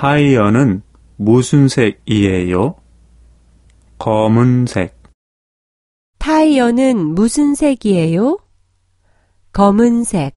타이어는 무슨 색이에요? 검은색. 타이어는 무슨 색이에요? 검은색.